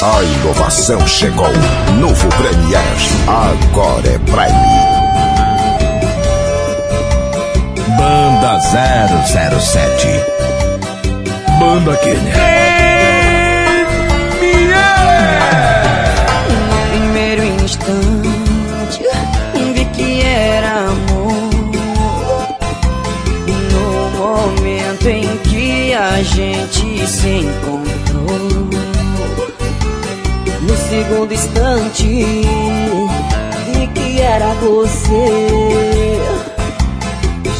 A inovação chegou. Novo Premier. Agora é Prime. Banda 007. Banda Kenner. No primeiro instante, vi que era amor. No momento em que a gente se encontrou. Segundo instante, vi que era você.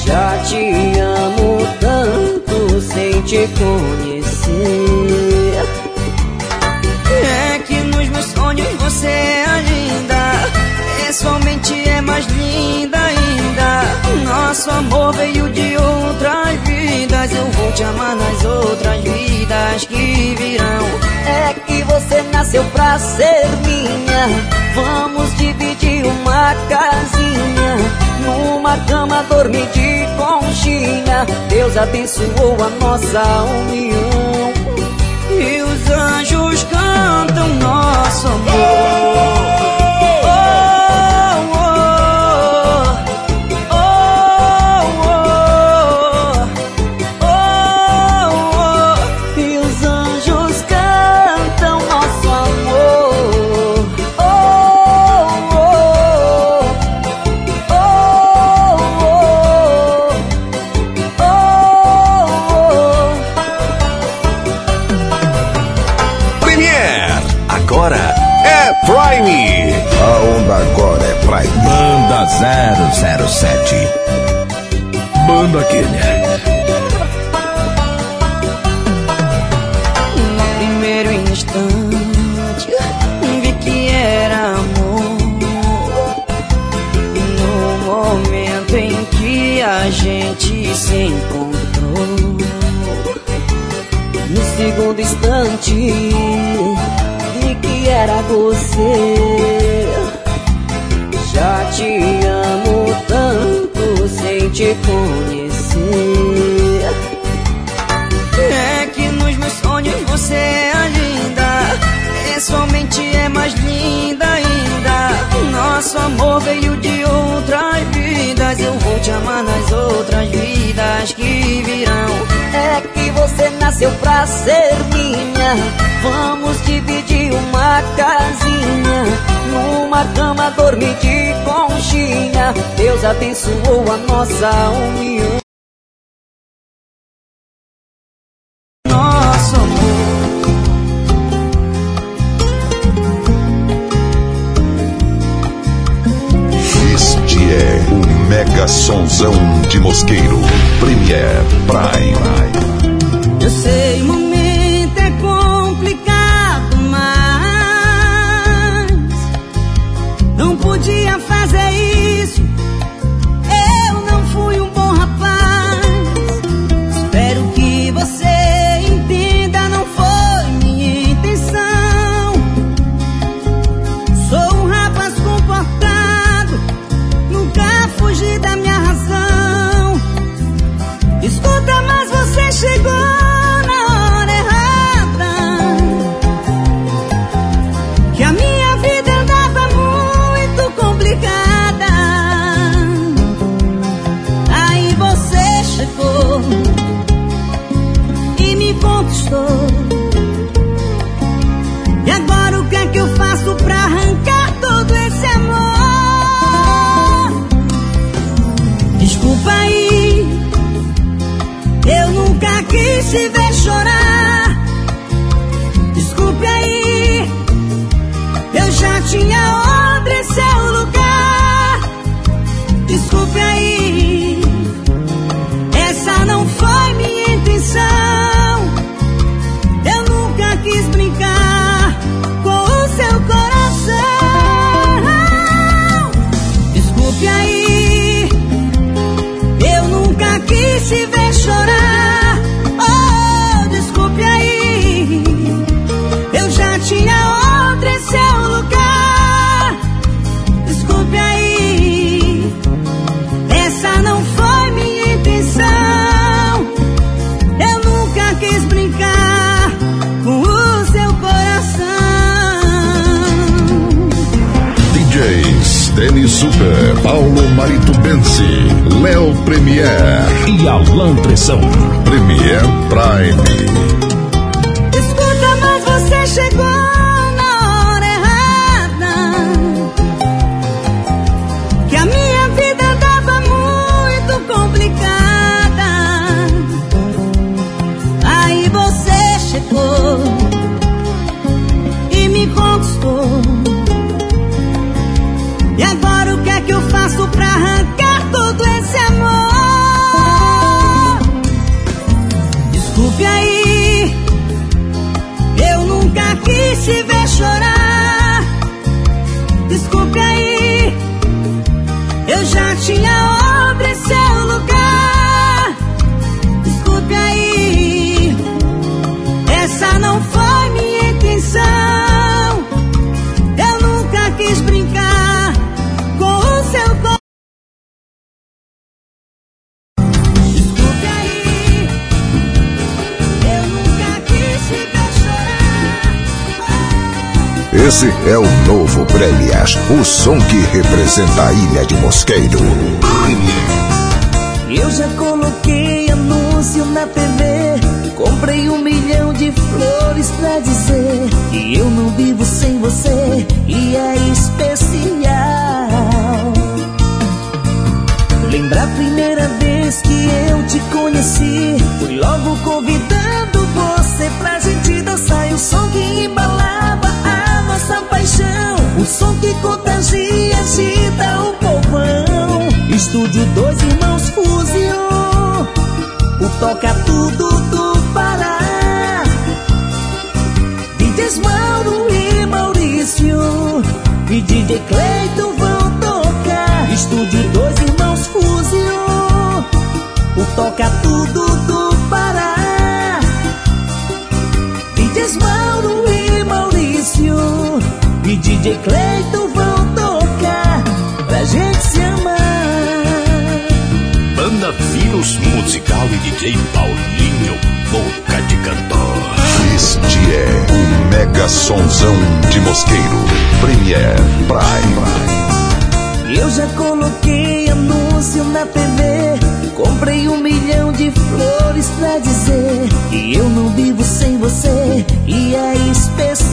Já te amo tanto sem te conhecer. É que nos meus sonhos você é linda. Pessoalmente é mais linda ainda. Nosso amor veio de outras vidas. Eu vou te amar nas outras vidas que virão. É que você nasceu pra ser minha. Vamos dividir uma casinha. Numa cama dormir de conchinha. Deus abençoou a nossa união. E os anjos cantam nosso amor. Era você. Já te amo tanto sem te conhecer. Nasceu pra ser minha. Vamos dividir uma casinha. Numa cama dormir de conchinha. Deus abençoou a nossa união. Este é o Mega Sonzão de Mosqueiro. Nunca quis Paulo Marito Benzi, Léo Premier e Alan Pressão. Premier Prime. O som que representa a ilha de Mosqueiro. Eu já coloquei anúncio na TV, comprei um milhão de flores pra dizer que eu não vivo sem você e é especial. Lembra a primeira vez que eu te conheci, fui logo convidando Estúdio Dois Irmãos Fusion O Toca Tudo do Pará. DJs Mauro e Maurício. E DJ Cleiton vão tocar. Estúdio Dois Irmãos Fusion O Toca Tudo do Pará. DJs Mauro e Maurício. E DJ Cleiton Musical e DJ Paulinho Boca de Cantor. Este é o Mega Sonzão de Mosqueiro. Premier Prime. Eu já coloquei anúncio na TV. Comprei um milhão de flores pra dizer que eu não vivo sem você e é especial.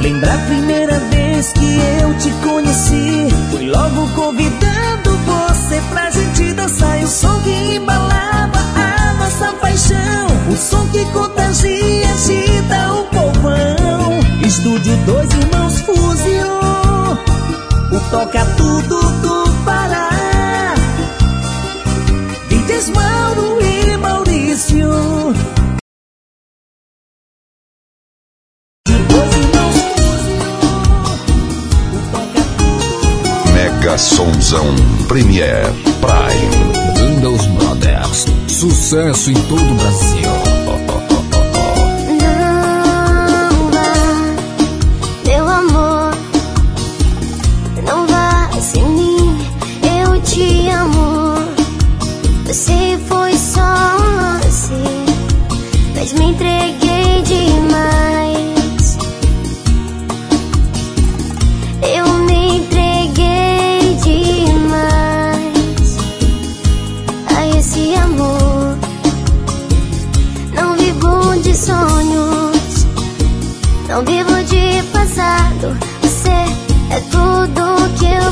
Lembra a primeira vez que eu te conheci? Fui logo convidando você pra gente dançar. E o som que embalava a nossa paixão. O som que contagia, agita o povão. Estúdio Dois Irmãos Fusion. O Toca Tudo do Pará. DJs Mega Sonzão Premier Prime. Os Brothers. Sucesso em todo o Brasil.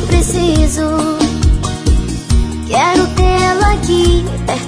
preciso. Quero tê-la aqui perto.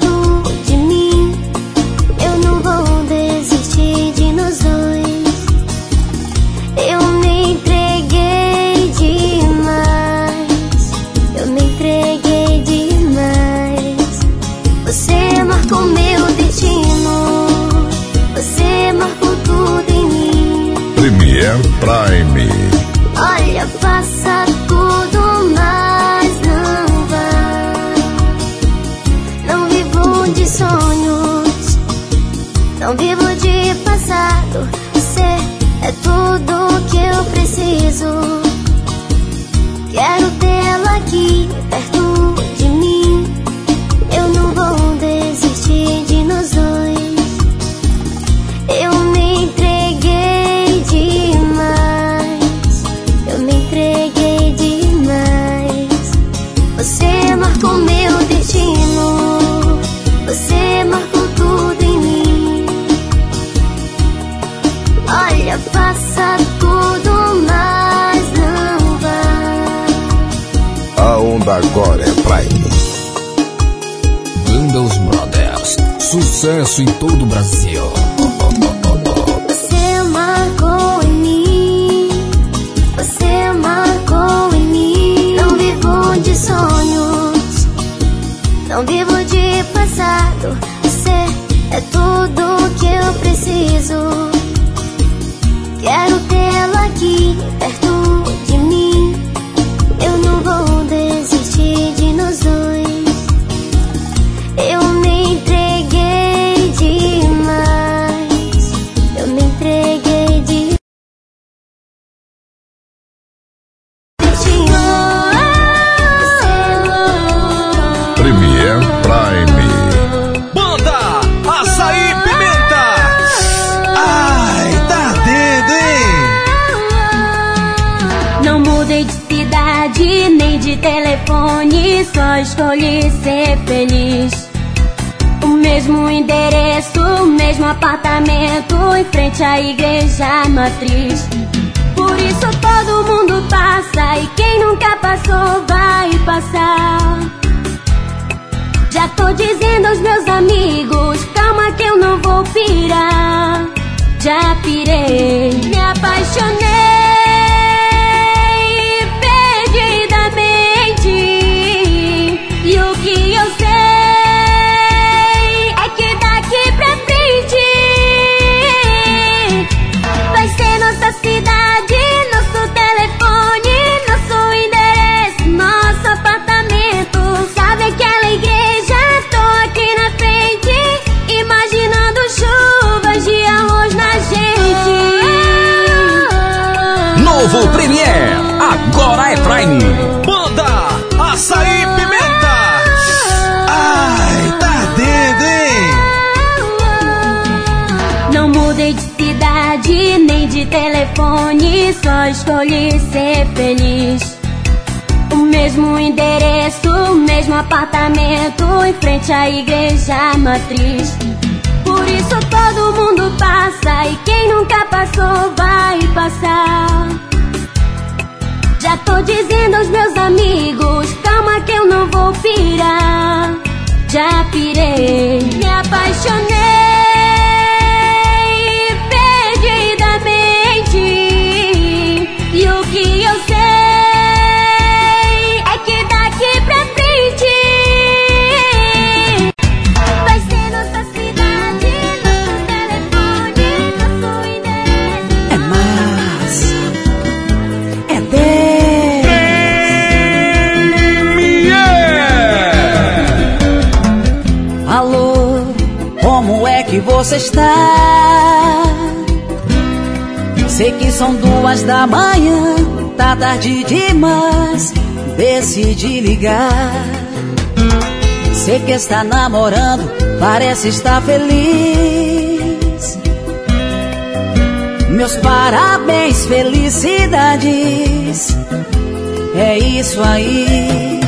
Já pirei, me apaixonei só escolhi ser feliz. O mesmo endereço, o mesmo apartamento, em frente à igreja matriz. Por isso todo mundo passa e quem nunca passou vai passar. Já tô dizendo aos meus amigos, calma que eu não vou pirar. Já pirei, me apaixonei você está? Sei que são duas da manhã, tá tarde demais. Decidi ligar. Sei que está namorando, parece estar feliz. Meus parabéns, felicidades. É isso aí.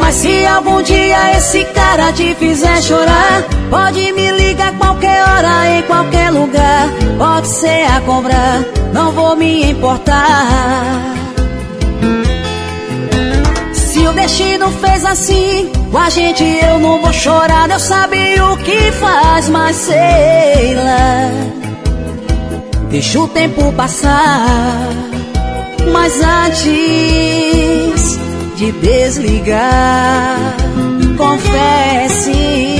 Mas se algum dia esse cara te fizer chorar, pode me ligar qualquer hora, em qualquer lugar. Pode ser a cobrar, não vou me importar. Se o destino fez assim, com a gente eu não vou chorar. Deus sabe o que faz, mas sei lá. Deixa o tempo passar. Mas antes de desligar, confesse.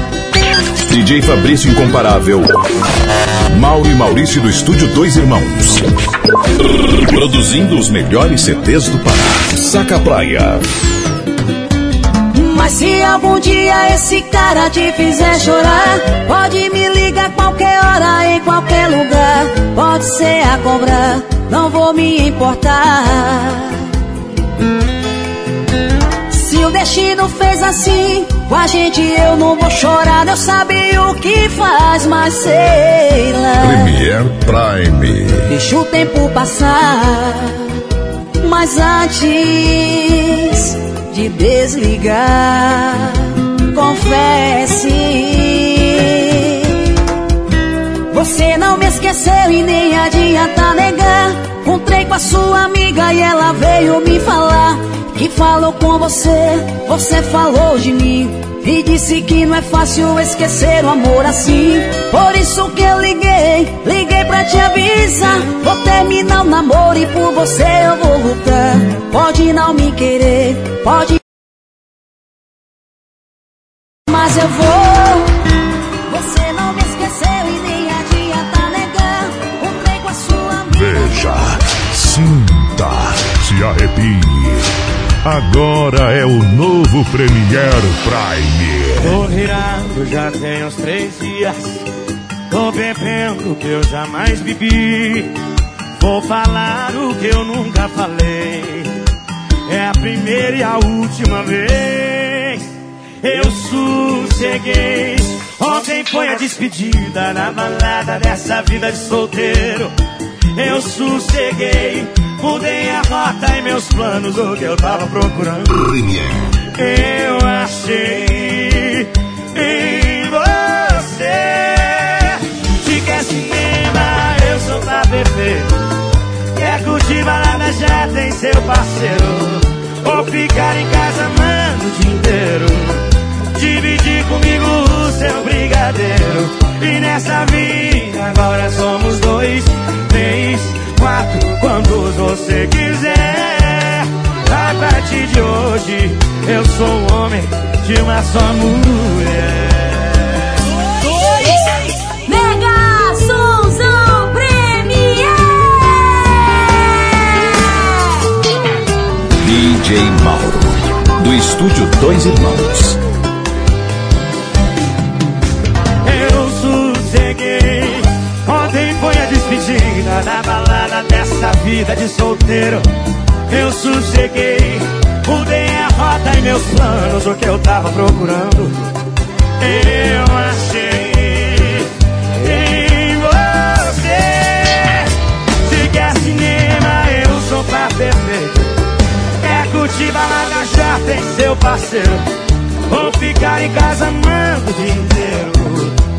DJ Fabrício Incomparável. Mauro e Maurício do Estúdio Dois Irmãos. Produzindo os melhores CDs do Pará. Saca Praia. Mas se algum dia esse cara te fizer chorar, pode me ligar qualquer hora, em qualquer lugar. a cobrar, não vou me importar. Destino fez assim, com a gente eu não vou chorar. Eu sabia o que faz, mas sei lá. Premier Prime. Deixa o tempo passar. Mas antes de desligar, confesse. Você não me esqueceu e nem adianta negar. Encontrei com a sua amiga e ela veio me falar que falou com você, você falou de mim. E disse que não é fácil esquecer o amor assim. Por isso que eu liguei, liguei pra te avisar. Vou terminar o namoro e por você eu vou lutar. Pode não me querer, pode. Mas eu vou. Você não me esqueceu e nem adianta negar. Comprei com a sua amiga. Veja, sinta, se arrepie. Agora é o novo Premier Prime. Tô virado já tem uns três dias. Tô bebendo o que eu jamais bebi. Vou falar o que eu nunca falei. É a primeira e a última vez. Eu sosseguei. Ontem foi a despedida na balada dessa vida de solteiro. Eu sosseguei. Mudei a rota e meus planos, o que eu tava procurando. Eu achei em você. Se quer cinema, eu sou pra beber. Quer curtir balada, já tem seu parceiro. Ou ficar em casa, mano, o dia inteiro. Dividir comigo o seu brigadeiro. E nessa vida agora somos dois, quatro, quantos você quiser. A partir de hoje, eu sou o homem de uma só mulher. Mega Sonzão Premier! DJ Mauro, do estúdio Dois Irmãos. Despedida da balada dessa vida de solteiro. Eu sosseguei. Mudei a rota e meus planos, o que eu tava procurando. Eu achei em você. Se quer cinema, eu sou pra perfeito. Quer curtir balada, já tem seu parceiro. Vou ficar em casa amando o dia inteiro.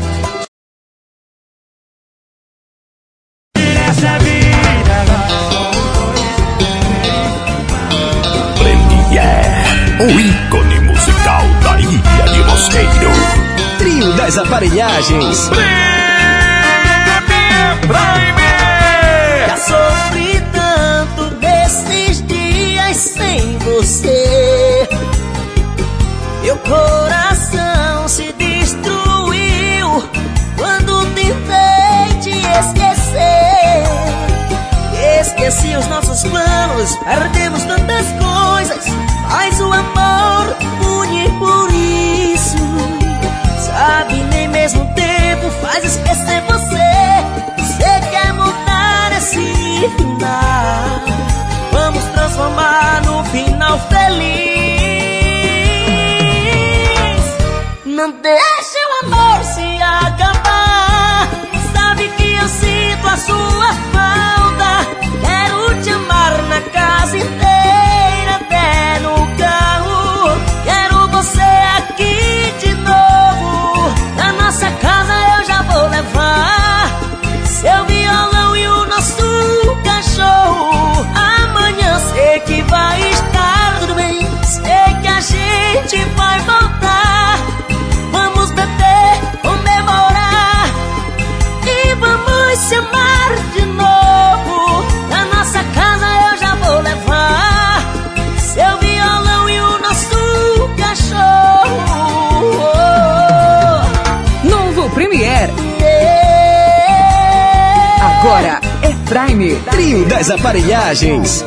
O ícone musical da Ilha de Mosqueiro. Trio das aparelhagens. Já sofri tanto desses dias sem você. Meu coração se destruiu quando tentei te esquecer. Esqueci os nossos planos, perdemos Não Prime. Trio das aparelhagens.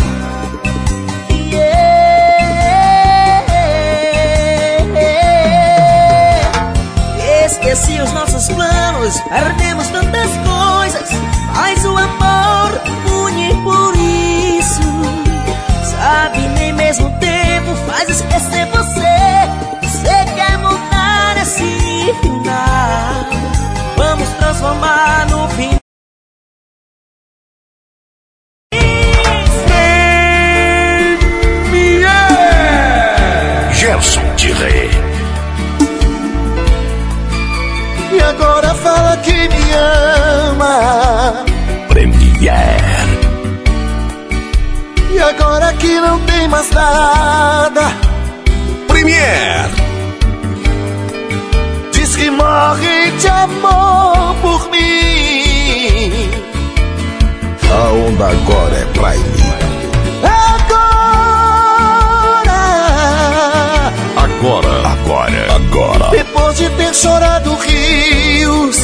De ter chorado rios.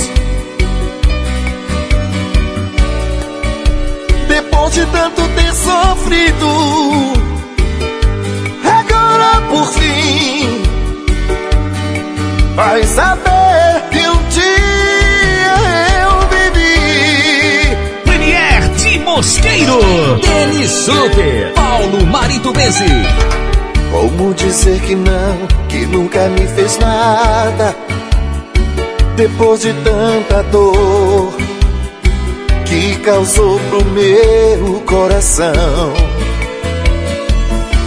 Depois de tanto ter sofrido. Agora por fim. Vai saber que um dia eu vivi. Premier de Mosqueiro. Denis Super. Paulo Marito Benzi. Como dizer que não, que nunca me fez nada Depois de tanta dor Que causou pro meu coração.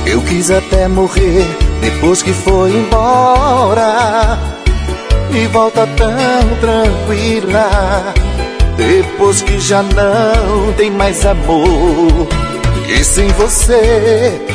Eu quis até morrer depois que foi embora E volta tão tranquila Depois que já não tem mais amor. E sem você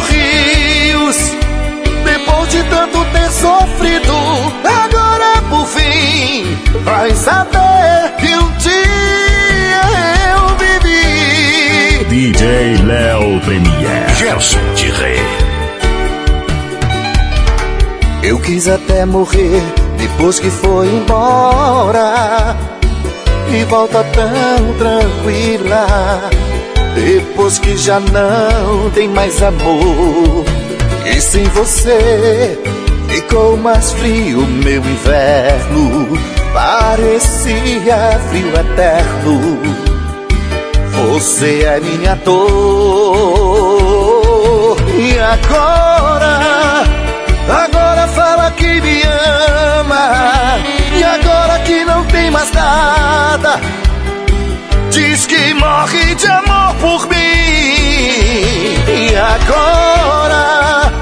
rios, depois de tanto ter sofrido, agora por fim vai saber que um dia eu vivi. DJ Léo Premier. Gerson Tirré. Eu quis até morrer depois que foi embora e volta tão tranquila. Depois que já não tem mais amor. E sem você ficou mais frio meu inverno. Parecia frio eterno. Você é minha dor. E agora, agora fala que me ama. E agora que não tem mais nada Diz que morre de amor por mim. E agora,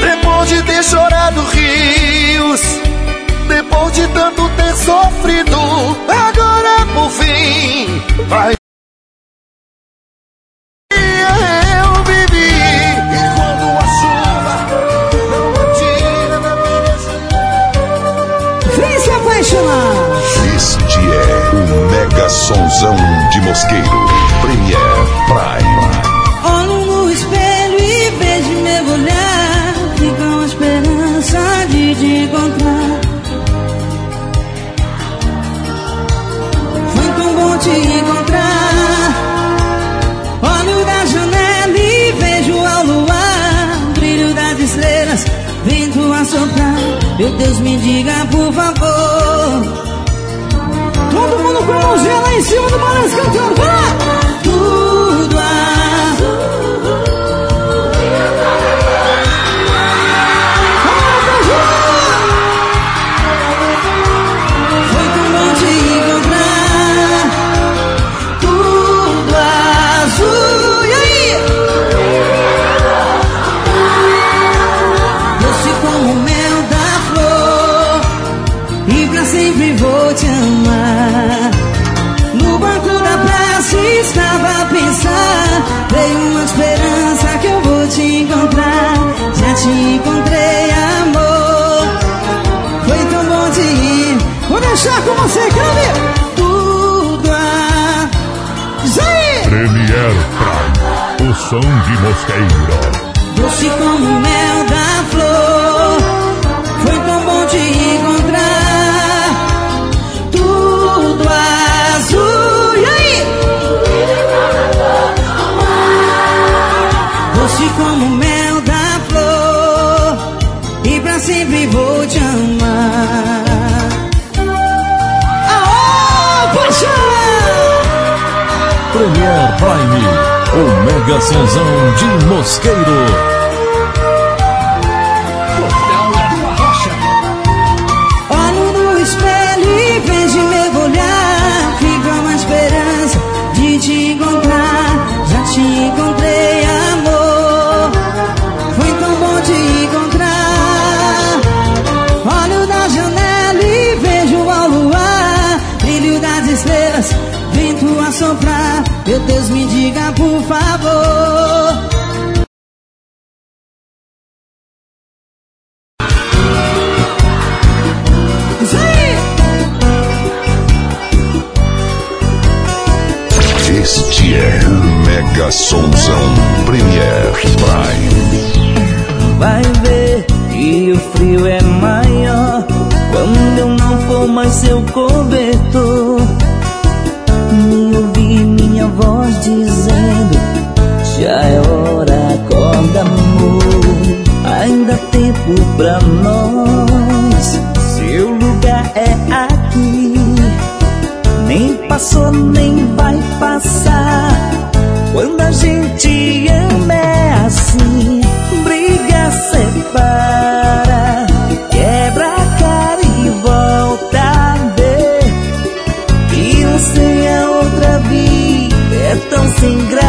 depois de ter chorado rios, depois de tanto ter sofrido, agora por fim vai. Eu vivi e quando a chuva não atira na minha Vem se apaixonar. Este é o Mega Sonzão de Mosqueiro. Premier Prime. Olho no espelho e vejo meu olhar. E com a esperança de te encontrar. Foi tão bom te encontrar. Olho da janela e vejo ao luar. Brilho das estrelas, vento a soprar. Meu Deus me diga por favor Todo mundo com a mãozinha lá em cima do balanço. Vai som de Mosqueiro. Doce como o mel da flor, foi tão bom te encontrar. Tudo azul, e aí? Doce como o mel da flor, e pra sempre vou te amar. Premier Prime. O Mega Sonzão de Mosqueiro. Olho no espelho e vejo meu olhar. Fico uma esperança de te encontrar. Já te encontrei, amor. Foi tão bom te encontrar. Olho na janela e vejo o luar. Brilho das estrelas, vento a soprar. Meu Deus, me diga por o frio é maior. Quando eu não for mais seu cobertor. Me ouvi minha voz dizendo Já é hora, acorda amor. Ainda há tempo pra nós. Seu lugar é aqui. Nem passou, nem vai passar. Quando a se.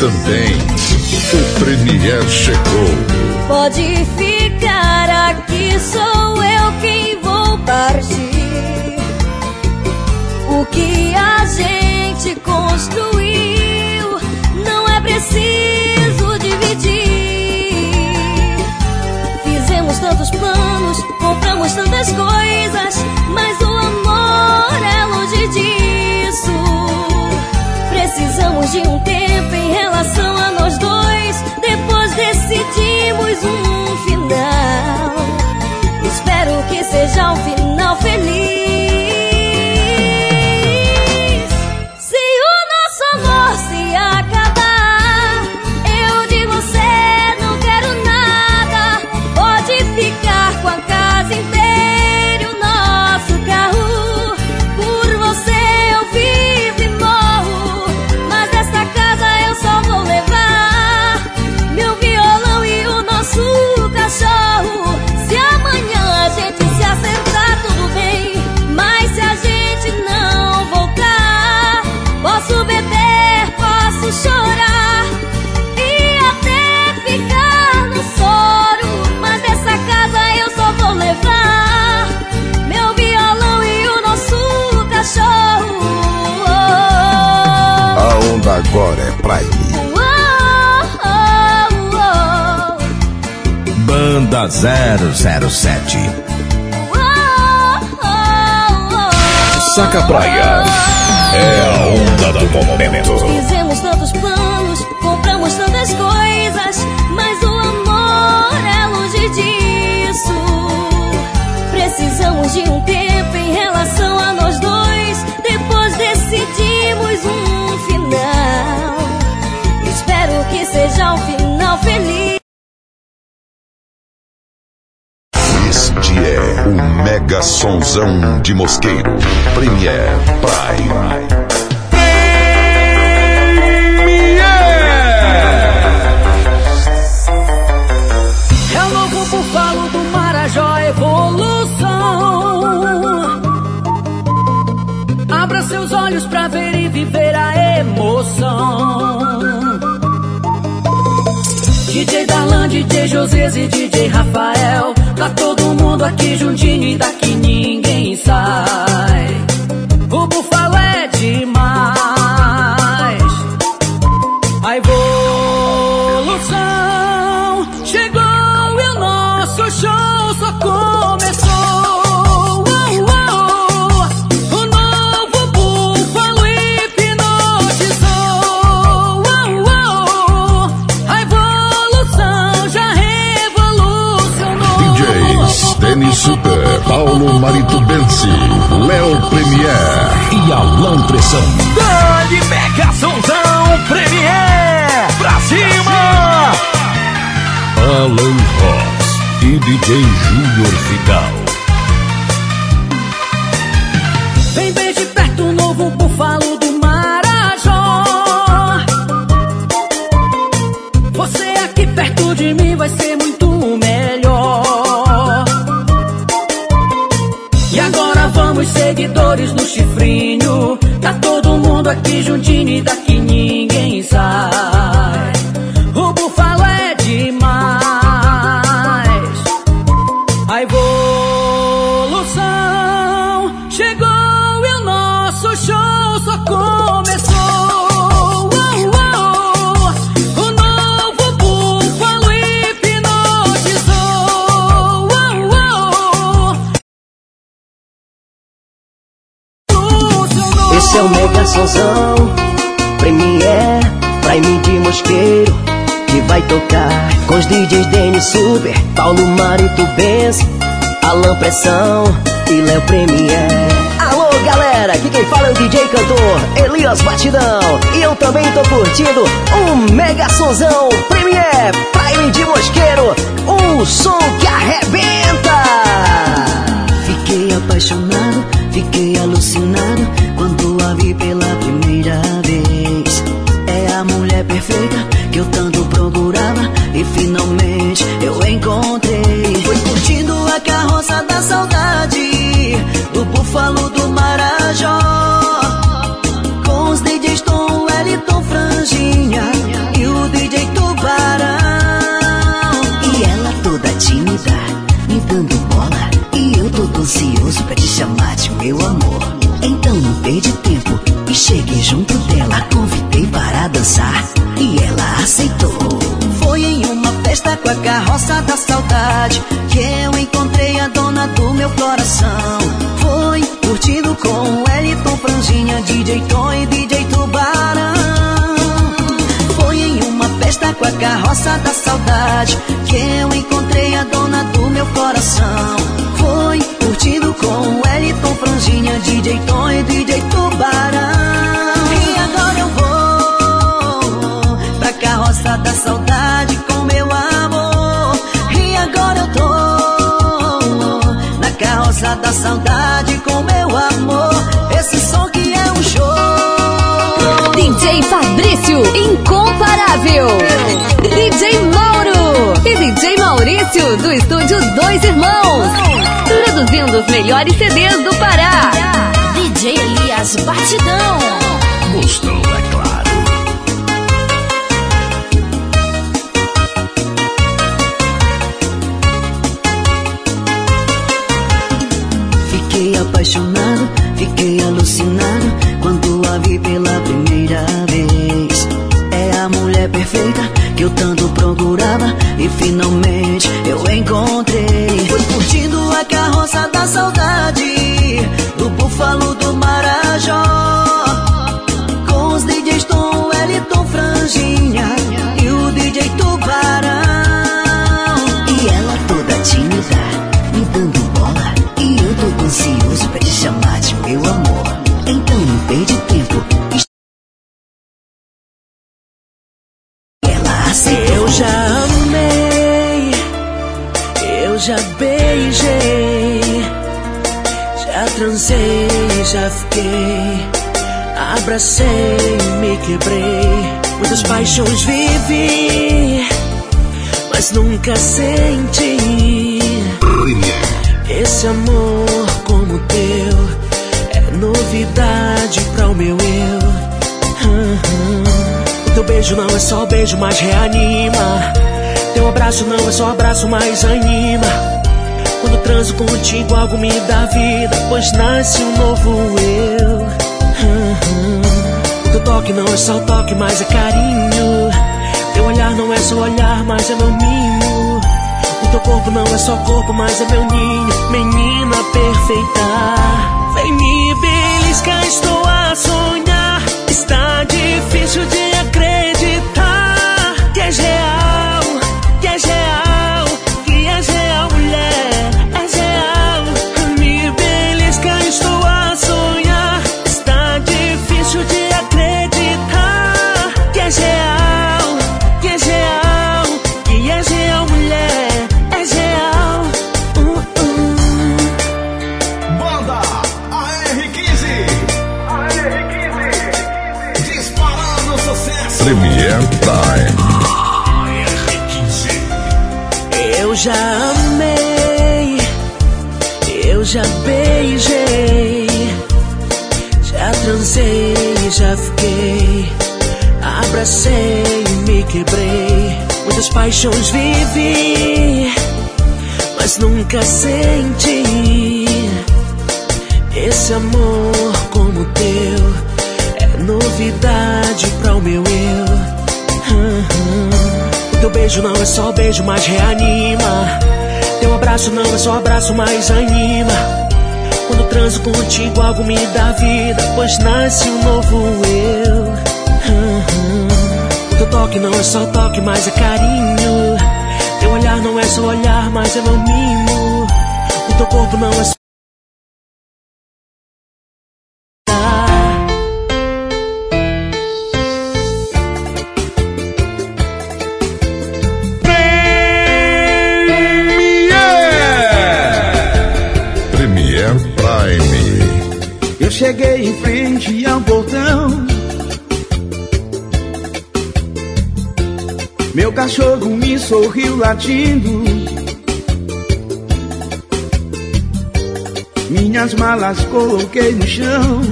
também. Agora é Prime. Banda 007. Saca Praia. É a onda do momento. Fizemos tantos planos, compramos tantas coisas, mas o amor é longe disso. Precisamos de um tempo em relação a nós dois, depois decidimos um final. Espero que seja um final feliz. Este é o Mega Sonzão de Mosqueiro. Premier Prime. É o novo búfalo do Marajó Evolução. Abra seus olhos pra ver e viver a emoção. DJ Darlan, DJ José e DJ Rafael. Tá todo mundo aqui juntinho e daqui ninguém sai. O búfalo é demais. Paulo Maritubense, Léo Premier. E Alan Pressão. Dani Mega Sonzão Premier. Pra cima! Alan Ross e DJ Júnior Figal. Aqui juntinho e daqui ninguém Super Paulo Marito Benz Alan Pressão e Léo Premier. Alô galera, aqui quem fala é o DJ cantor Elias Batidão. E eu também tô curtindo o Mega Sonzão Premier Prime de Mosqueiro Um som que arrebenta. Fiquei apaixonado, fiquei alucinado quando a vi pela primeira vez. É a mulher perfeita que eu tanto festa com a carroça da saudade que eu encontrei a dona do meu coração. Foi curtindo com Wellington, Franjinha, DJ Tom e DJ Tubarão. Foi em uma festa com a carroça da saudade que eu encontrei a dona do meu coração. Foi curtindo com Wellington, Franjinha, DJ Tom e DJ Tubarão. E agora eu vou pra carroça da saudade da saudade com meu amor. Esse som que é um show. DJ Fabrício, incomparável. DJ Mauro e DJ Maurício, do estúdio Dois Irmãos. Produzindo os melhores CDs do Pará. DJ Elias Batidão. Gostou, é apaixonado, fiquei alucinado quando a vi pela primeira vez. É a mulher perfeita que eu tanto procurava e finalmente eu encontrei. Abracei, me quebrei. Muitas paixões vivi, mas nunca senti. Esse amor como teu é novidade para o meu eu. O teu beijo não é só beijo, mas reanima. Teu abraço não é só abraço, mas anima. Quando transo contigo, algo me dá vida, pois nasce um novo eu. Teu toque não é só toque, mas é carinho. Teu olhar não é só olhar, mas é meu mimo. O teu corpo não é só corpo, mas é meu ninho. Menina perfeita, vem me beliscar, estou a sonhar. Está difícil de Premier Time. Eu já amei, eu já beijei, já transei, já fiquei, abracei, me quebrei. Muitas paixões vivi, mas nunca senti. Esse amor como teu é novidade para o meu O teu beijo não é só beijo, mas reanima. Teu abraço não é só abraço, mas anima. Quando transo contigo, algo me dá vida, pois nasce um novo eu. O teu toque não é só toque, mas é carinho. Teu olhar não é só olhar, mas é meu mimo. O teu corpo não é só. Meu cachorro me sorriu latindo. Minhas malas coloquei no chão.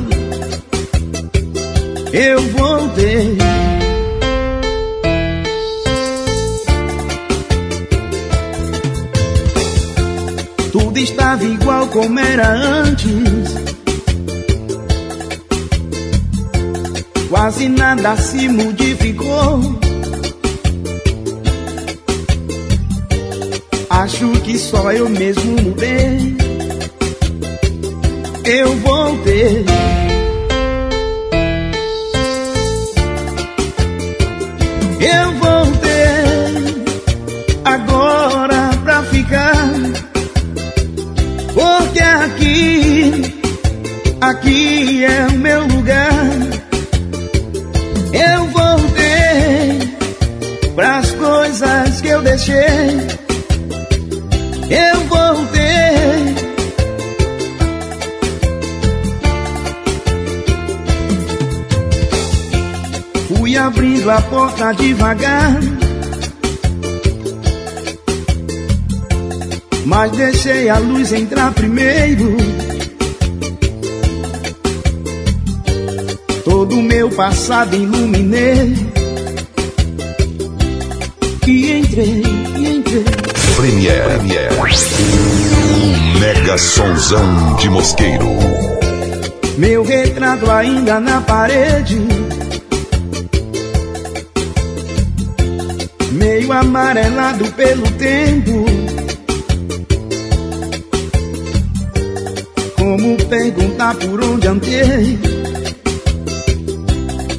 Eu voltei. Tudo estava igual como era antes. Quase nada se modificou. Acho que só eu mesmo mudei. Eu voltei. Eu voltei agora pra ficar. Porque aqui, aqui é o meu lugar. Eu voltei pras coisas que eu deixei. Eu voltei. Fui abrindo a porta devagar. Mas deixei a luz entrar primeiro. Todo o meu passado iluminei. E entrei, e entrei. Premier. Premier. Um mega sonzão de mosqueiro. Meu retrato ainda amarelado pelo tempo. Como perguntar por onde andei?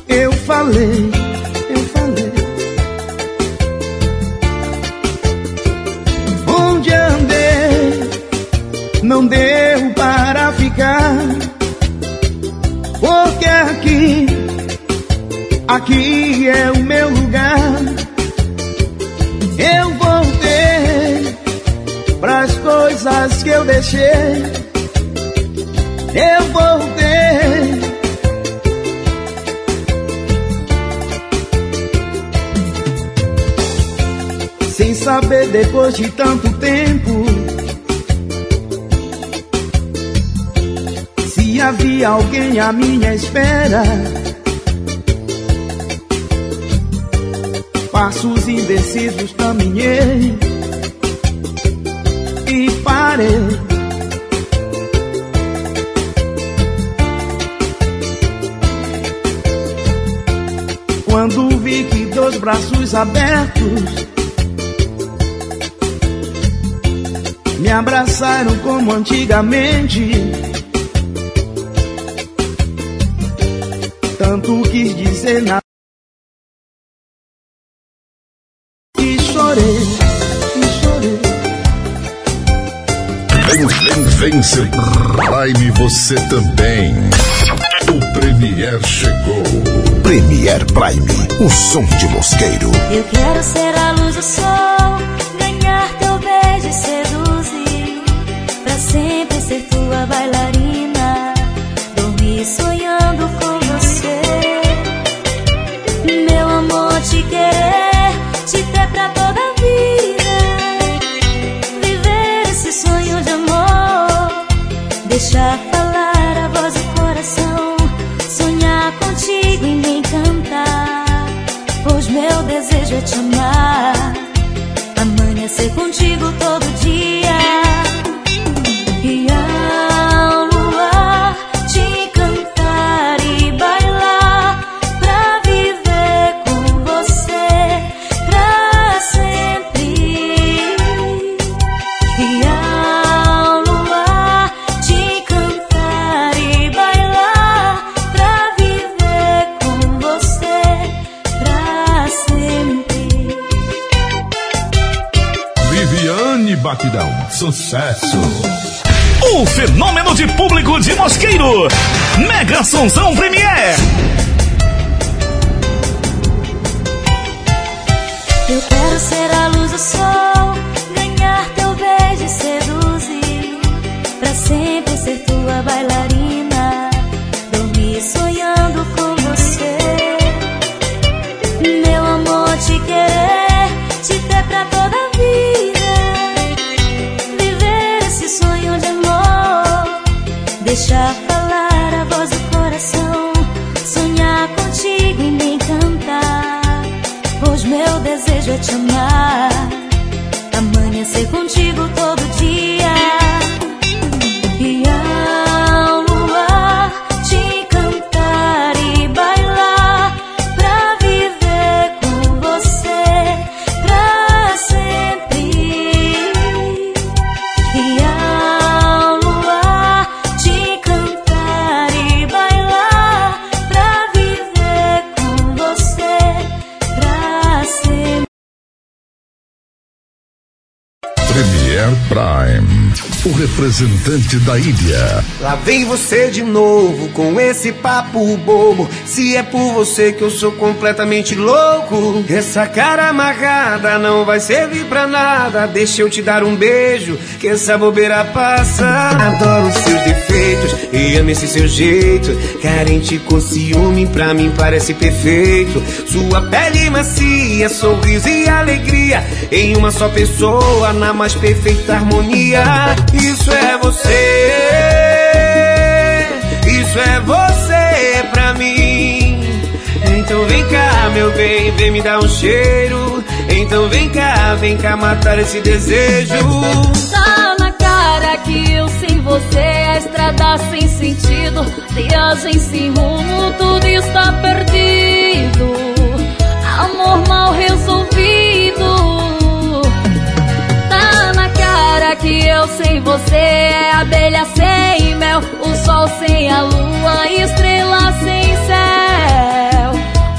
Eu falei, aqui é o meu lugar. Eu voltei pras coisas que eu deixei. Eu voltei. Sem saber depois de tanto tempo. Se havia alguém à minha espera. Passos indecisos caminhei e parei. Quando vi que dois braços abertos me abraçaram como antigamente. Tanto quis dizer na ser Prime você também. O Premier chegou. Premier Prime, o som de mosqueiro. Eu quero ser a luz do sol, ganhar teu beijo e seduzir. Pra sempre ser tua bailarina, dormir sonhando com Amanhecer contigo todo sucesso. O fenômeno de público de Mosqueiro. Mega Sonzão Premier. Premier Prime, o representante da ilha. Lá vem você de novo com esse papo bobo. Se é por você que eu sou completamente louco, essa cara amarrada não vai servir pra nada. Deixa eu te dar um beijo, que essa bobeira passa. Adoro seus defeitos e amo esse seu jeito. Carente com ciúme, pra mim parece perfeito. Sua pele macia, sorriso e alegria. Em uma só pessoa, na mais perfeita harmonia. Isso é você. Isso é você pra mim. Então vem cá, meu bem, vem me dar um cheiro. Então vem cá, vem cá matar esse desejo. Tá na cara que eu sem você a estrada sem sentido, viagem sem rumo, tudo está perdido. Amor mal resolvido, sem você é abelha sem mel, o sol sem a lua, estrela sem céu,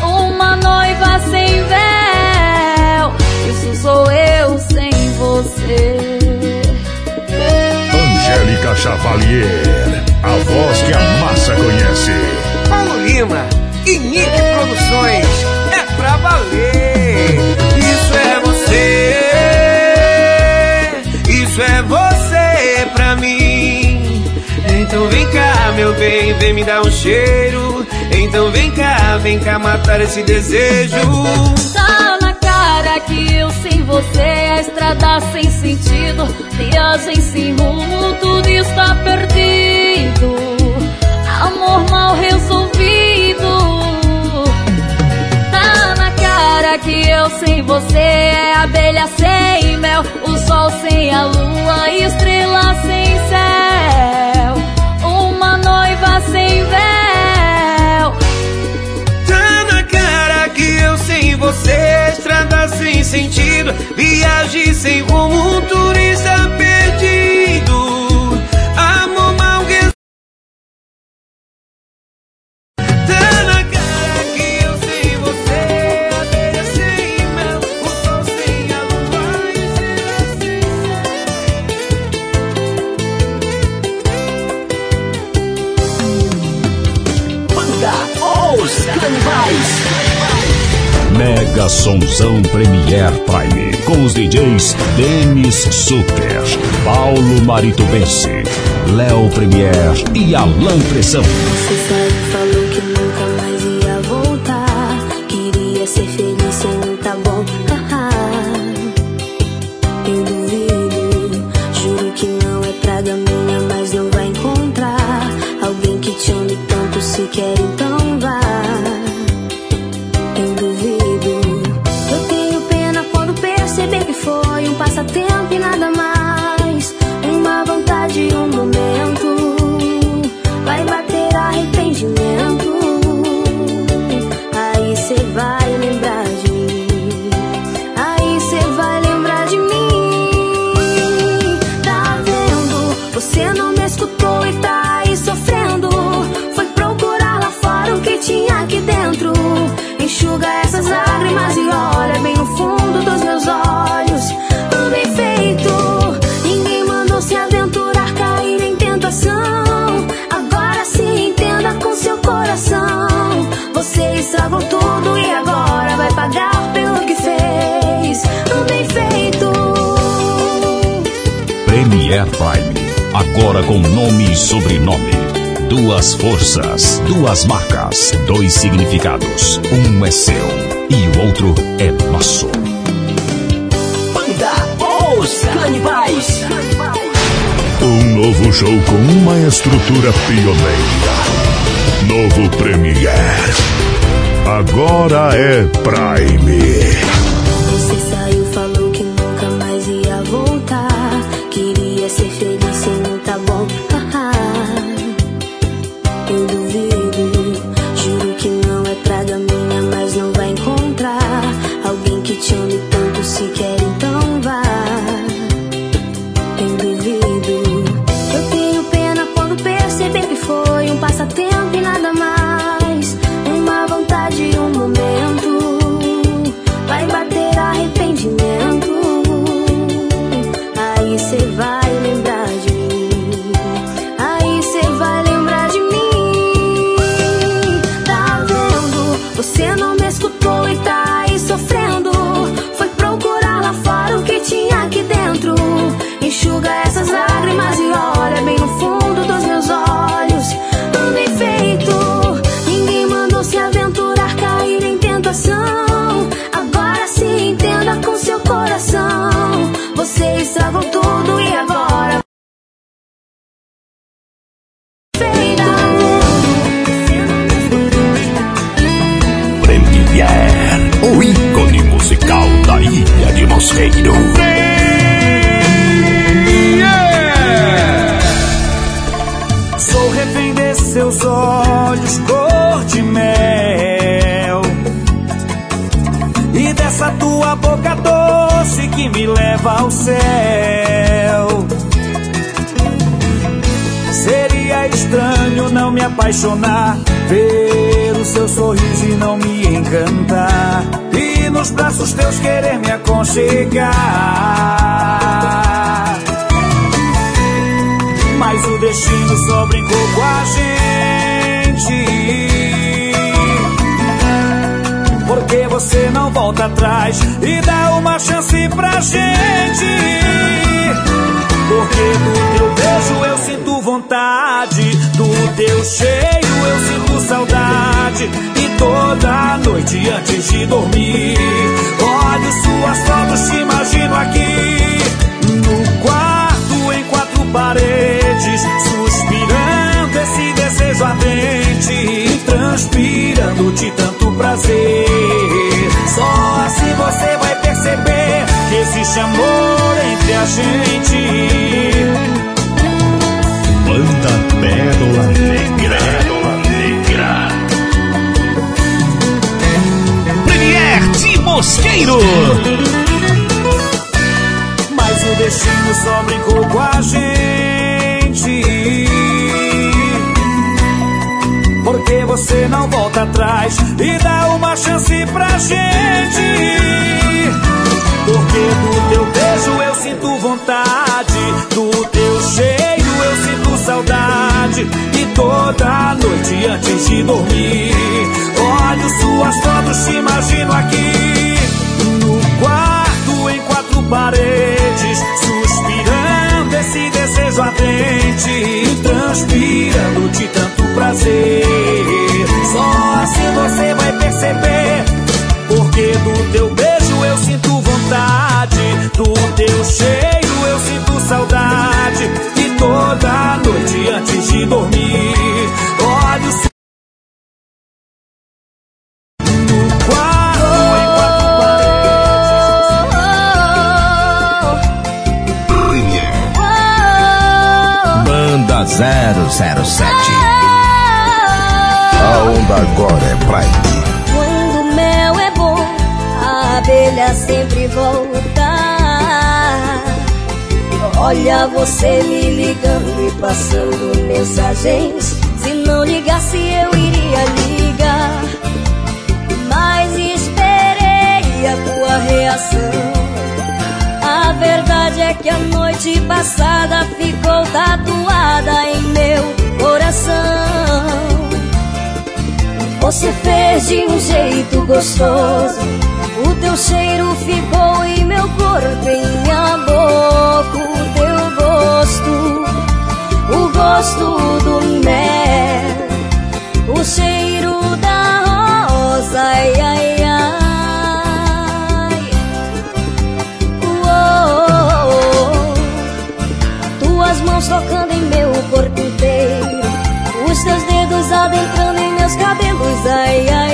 uma noiva sem véu. Isso sou eu sem você. Angélica Chavalier, a voz que a massa conhece. Paulo Lima e Nick Produções, é pra valer. Então vem cá, meu bem, vem me dar um cheiro. Então vem cá, vem cá matar esse desejo. Tá na cara que eu sem você é estrada sem sentido, viagem sem rumo, tudo está perdido. Amor mal resolvido. Tá na cara que eu sem você é abelha sem mel, o sol sem a lua, estrela sem céu, sem você, estrada sem sentido, viagem sem rumo, um turista perdido. Denis Super, Paulo Maritubense, Léo Premier e Alan Pressão. Com nome e sobrenome. Duas forças, duas marcas, dois significados. Um é seu e o outro é nosso. Banda Os Canibais. Um novo show com uma estrutura pioneira. Novo Premier. Agora é Prime. Você saiu, amor entre a gente. Banda Pérola Negra. Pérola Negra. Premier de Mosqueiro. Mas o destino só brincou com a gente. Porque você não volta atrás e dá uma chance pra gente. Vontade, do teu cheiro eu sinto saudade. E toda noite antes de dormir, olho suas fotos, te imagino aqui. No quarto, em quatro paredes, suspirando esse desejo ardente, transpirando de tanto prazer. Só assim você vai perceber, porque do teu beijo eu sinto vontade, do teu cheiro noite antes de dormir, quarto, em quatro Banda 007. A onda agora é Prime. Quando o mel é bom, a abelha sempre volta. Olha você me ligando e passando mensagens. Se não ligasse, eu iria ligar. Mas esperei a tua reação. A verdade é que a noite passada ficou tatuada em meu coração. Você fez de um jeito gostoso. O teu cheiro ficou em meu corpo, em minha boca. O teu gosto, o gosto do mel, o cheiro da rosa. Ai, ai, ai. Tuas mãos tocando em meu corpo inteiro. Os teus dedos adentrando em meus cabelos. Ai, ai.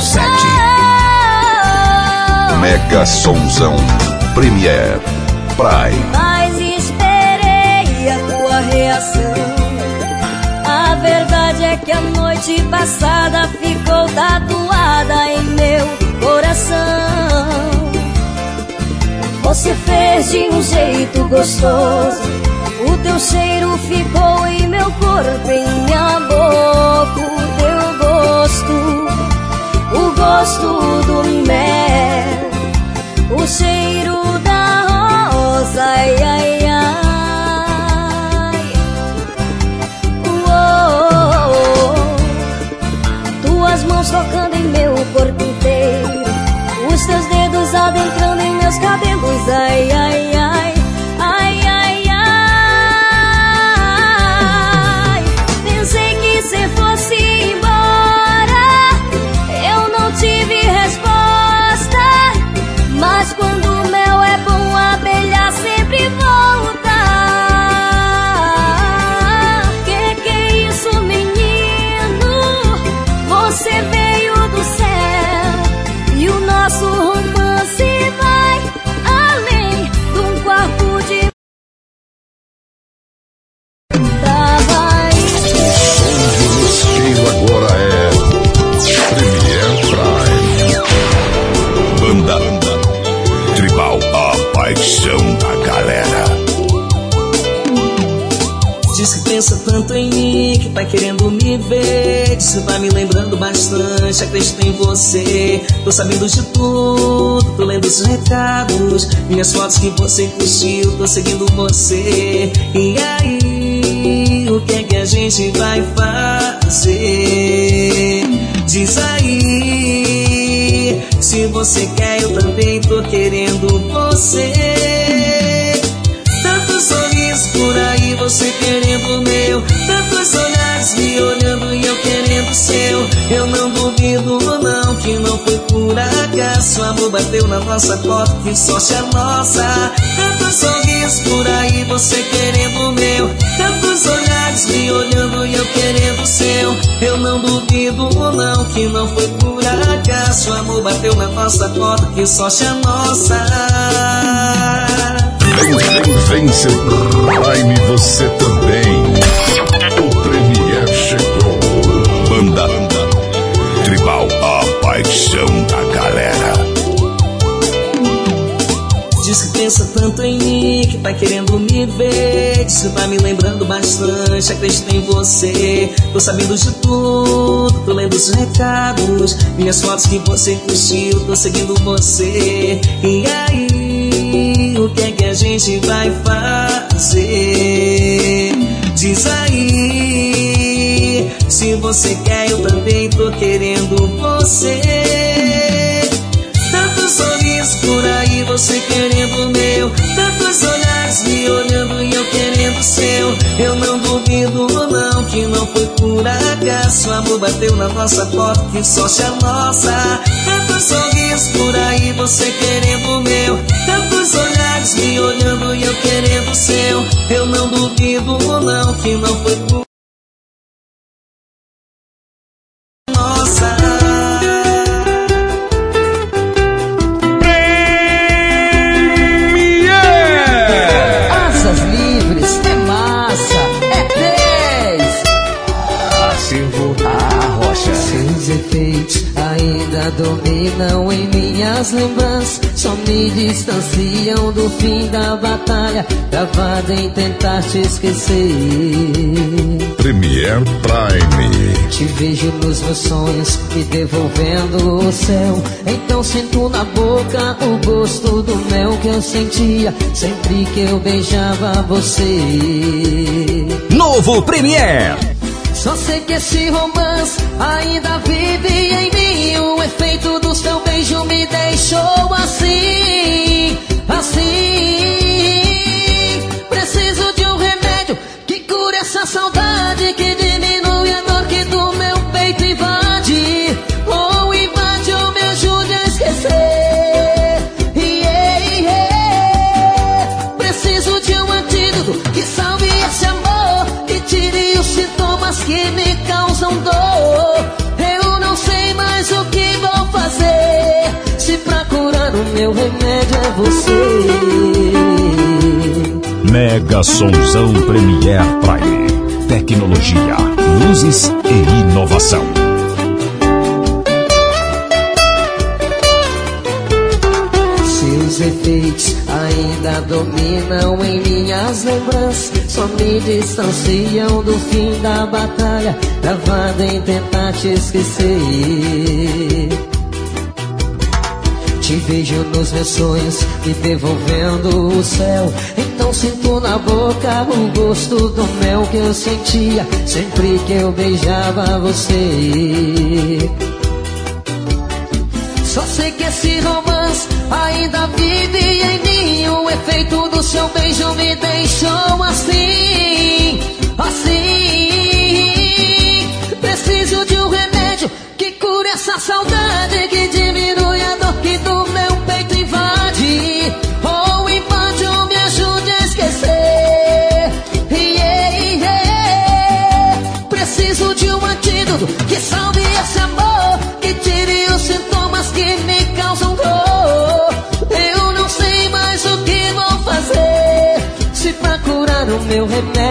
007. Mega Sonzão. Premier. Prime. Mas esperei a tua reação. A verdade é que a noite passada ficou tatuada em meu coração. Você fez de um jeito gostoso. O teu cheiro ficou em meu corpo, em minha boca. O teu gosto, gosto do mel, o cheiro da rosa, ai, ai, ai. Oh, tuas mãos tocando em meu corpo inteiro, os teus dedos adentrando em meus cabelos, ai, ai. Você. Tô sabendo de tudo, tô lendo os recados. Minhas fotos que você curtiu, tô seguindo você. E aí, o que é que a gente vai fazer? Diz aí, se você quer, eu também tô querendo você. Tantos sorrisos por aí, você querendo o meu. Tantos olhares me olhando e eu querendo o seu. Eu não duvido, não, que não foi por acaso. O amor bateu na nossa porta, que sorte a nossa. Tantos sorrisos por aí, você querendo o meu. Tantos olhares me olhando e eu querendo o seu. Eu não duvido, não, que não foi por acaso. Amor bateu na nossa porta, que sorte a nossa. Vem, vem, vem, seu Prime, você também. Paixão da galera. Diz que pensa tanto em mim, que tá querendo me ver. Diz que tá me lembrando bastante, acredito em você. Tô sabendo de tudo, tô lendo os recados. Minhas fotos que você curtiu, tô seguindo você. E aí, o que é que a gente vai fazer? Diz aí, se você quer, eu também tô querendo você. Tantos sorrisos por aí, você querendo o meu. Tantos olhares me olhando e eu querendo o seu. Eu não duvido, não, que não foi por acaso. Amor bateu na nossa porta, que sorte a nossa. Tantos sorrisos por aí, você querendo o meu. Tantos olhares me olhando e eu querendo o seu. Eu não duvido, não, que não foi por ainda dominam em minhas lembranças. Só me distanciam do fim da batalha. Travado em tentar te esquecer. Premier Prime. Te vejo nos meus sonhos, me devolvendo o céu. Então sinto na boca o gosto do mel que eu sentia sempre que eu beijava você. Novo Premier. Só sei que esse romance ainda vive em mim. O efeito do seu beijo me deixou assim. Você. Mega Sonzão Premier Prime. Tecnologia, luzes e inovação. Seus efeitos ainda dominam em minhas lembranças. Só me distanciam do fim da batalha. Travado em tentar te esquecer. Te vejo nos meus sonhos, me devolvendo o céu. Então sinto na boca o gosto do mel que eu sentia sempre que eu beijava você. Só sei que esse romance ainda vive em mim. O efeito do seu beijo me deixou assim.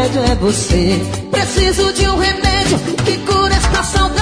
remédio é você. Preciso de um remédio que cura esta saudade.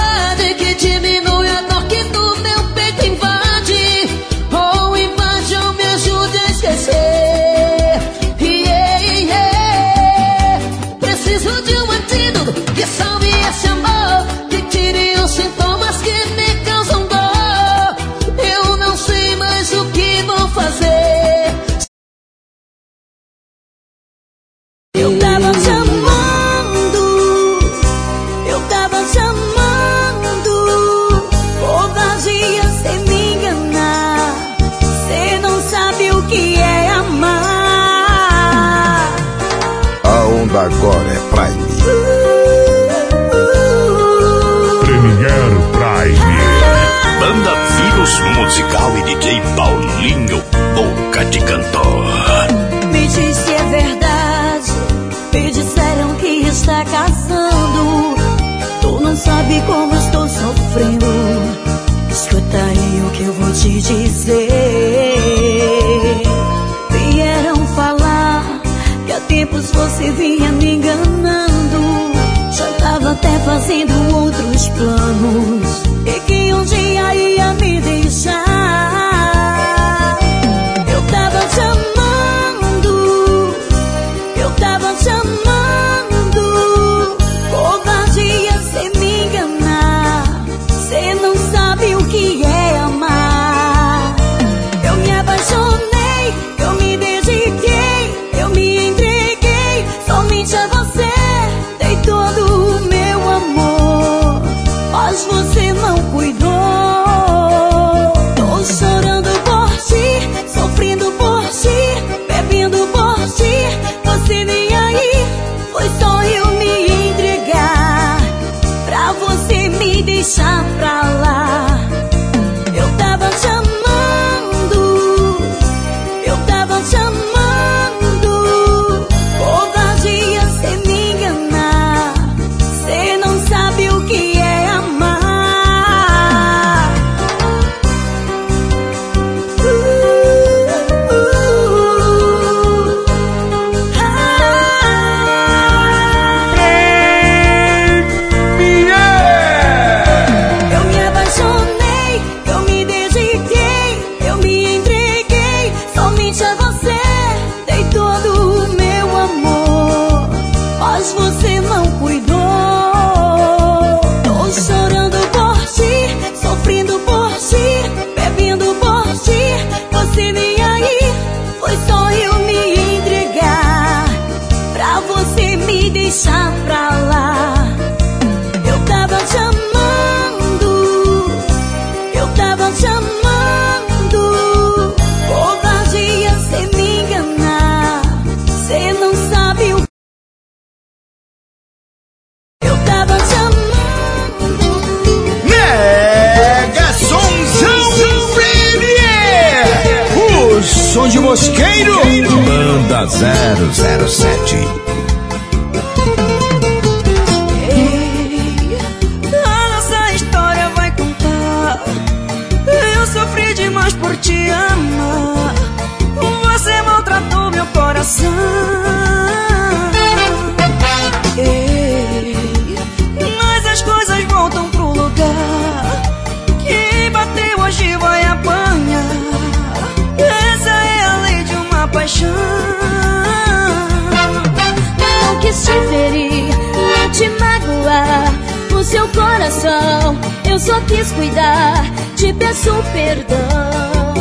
peço perdão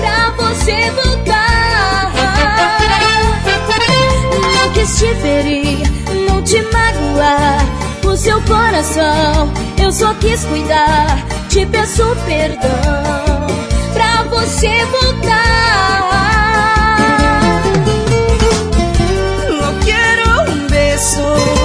pra você voltar. Não quis te ferir, não te magoar. O seu coração eu só quis cuidar. Te peço perdão pra você voltar. Não quero um beijo.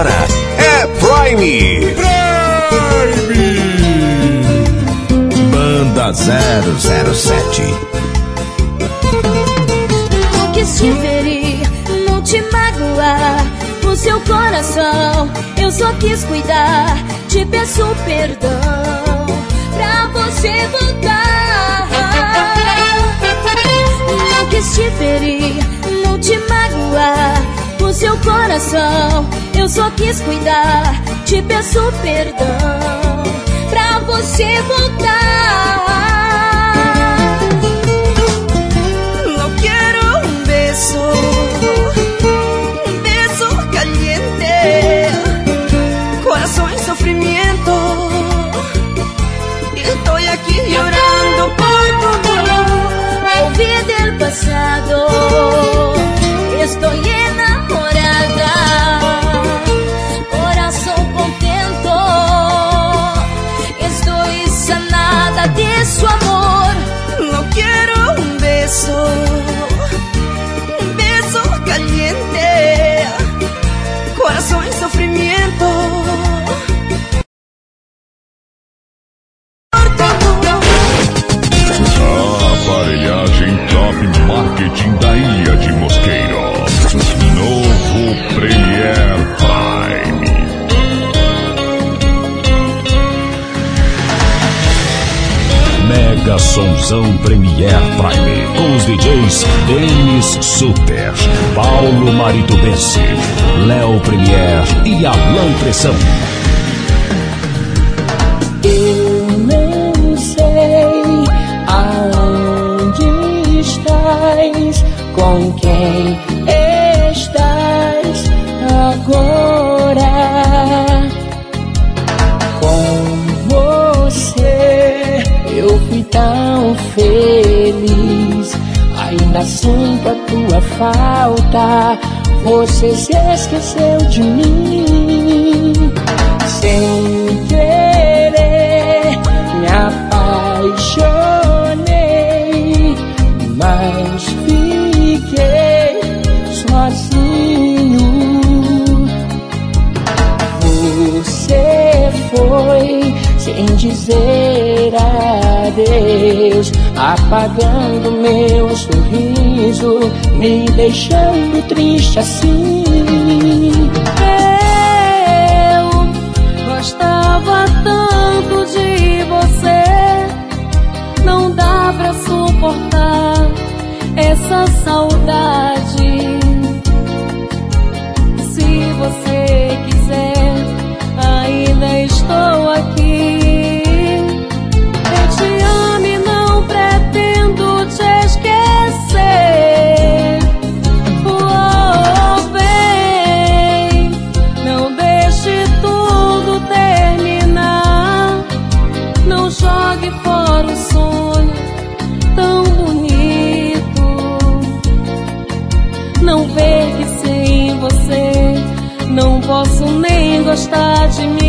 Agora é Prime. Banda 007. Não quis te ferir, não te magoar. O seu coração eu só quis cuidar. Te peço perdão pra você voltar. Não quis te ferir, coração eu só quis cuidar. Te peço perdão pra você voltar. No quiero un beso, un beso caliente, corazón en sufrimiento. Estoy aquí llorando por tu amor. Olvide el pasado, estoy su amor. No quiero un beso, Super, Paulo Maritubense, Léo Premier e Alan Pressão. Eu não sei aonde estás, com quem estás agora. Com você eu fui tão feliz, ainda sinto a tua falta. Você se esqueceu de mim sem querer me apaixonei, mas fiquei sozinho. Você foi sem dizer adeus, apagando meu sorriso, me deixando triste assim. Eu gostava tanto de você, não dá pra suportar essa saudade. Nem gostar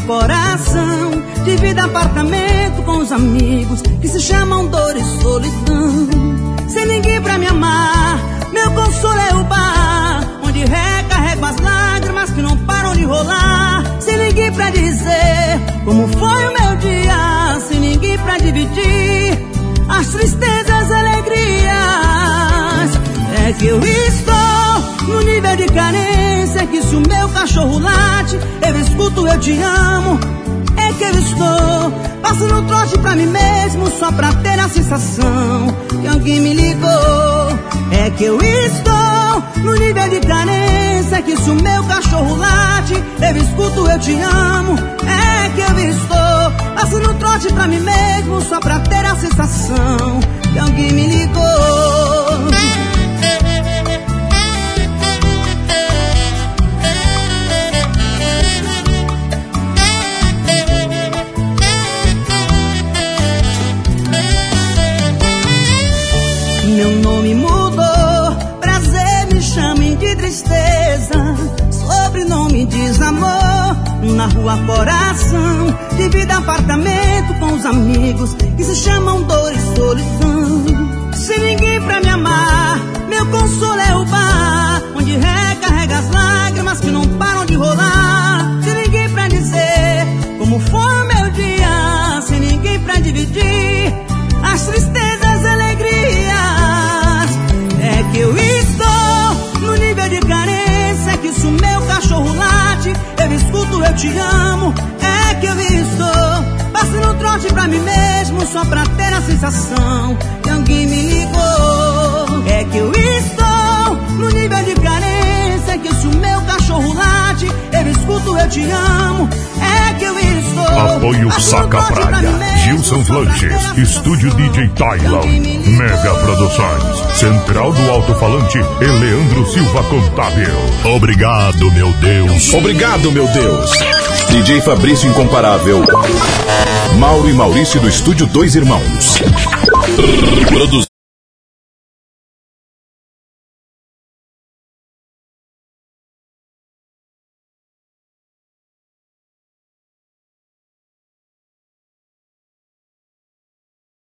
coração. Divido apartamento com os amigos que se chamam dor e solidão. Sem ninguém pra me amar, meu consolo é o bar, onde recarrego as lágrimas que não param de rolar. Carência que se o meu cachorro late, eu escuto eu te amo. É que eu estou passando um trote pra mim mesmo só pra ter a sensação que alguém me ligou. É que eu estou no nível de carência que se o meu cachorro late, eu escuto eu te amo. É que eu estou passando um trote pra mim mesmo só pra ter a sensação que alguém me ligou. Meu nome mudou, prazer me chamem de tristeza. Sobrenome diz amor, na rua coração. Divido apartamento com os amigos que se chamam dor e solidão. Sem ninguém pra me amar, meu consolo é o bar, onde recarrega as lágrimas que não eu te amo. É que eu estou passando um trote pra mim mesmo só pra ter a sensação que alguém me ligou. É que eu estou no nível de carência que se o meu cachorro late, escuto eu te amo. É que eu estou Apoio Saca Praia, Gilson Flanches, Estúdio DJ Tylon, Mega Produções, Central do Alto-Falante e Leandro Silva Contábil. Obrigado, meu Deus. Obrigado, meu Deus. DJ Fabrício Incomparável. Mauro e Maurício do Estúdio Dois Irmãos. Produz